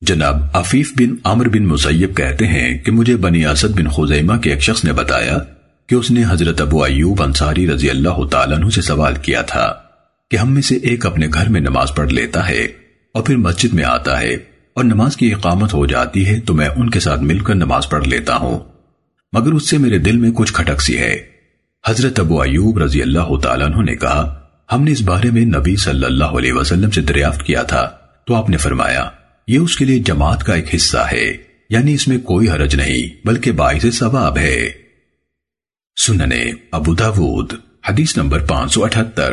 جناب عفیف بن عمر بن مسیب کہتے ہیں کہ مجھے بنی اسد بن خزیمہ کے ایک شخص نے بتایا کہ اس نے حضرت ابو ایوب انصاری رضی اللہ تعالیٰ عنہ سے سوال کیا تھا کہ ہم میں سے ایک اپنے گھر میں نماز پڑھ لیتا ہے اور پھر مسجد میں آتا ہے اور نماز کی اقامت ہو جاتی ہے تو میں ان کے ساتھ مل کر نماز پڑھ لیتا ہوں۔ مگر اس سے میرے دل میں کچھ کھٹک سی ہے۔ حضرت ابو ایوب رضی اللہ تعالیٰ عنہ نے کہا، ہم نے اس بارے میں نبی صلی اللہ علیہ وسلم سے دریافت کیا تھا تو آپ نے فرمایا یہ اس کے لیے جماعت کا ایک حصہ ہے یعنی اس میں کوئی حرج نہیں، بلکہ باعث ثواب ہے۔ سننے، ابو داود، حدیث نمبر پانچ سو اٹھتر